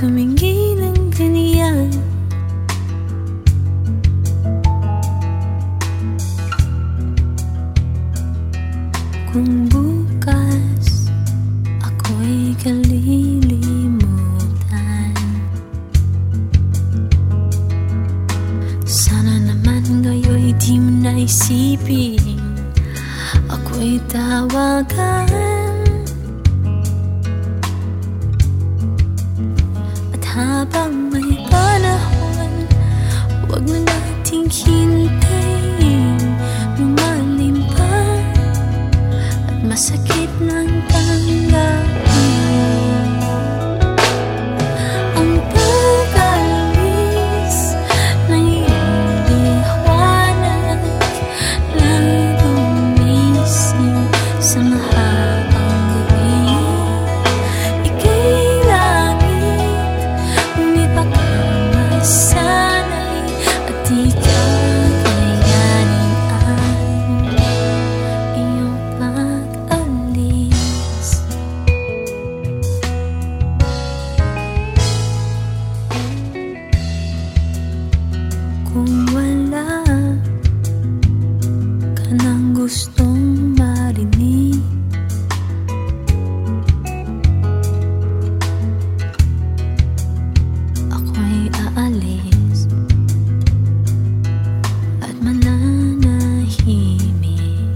tumingin ng ganyan. Kung bukas ako'y kalilimutan Sana naman ngayon'y di mo naisipin. Ako'y tawagan At habang Kung wala ka nang gustong marinig. Ako'y aalis At mananahimik.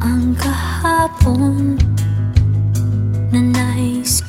Ang kahapon na nais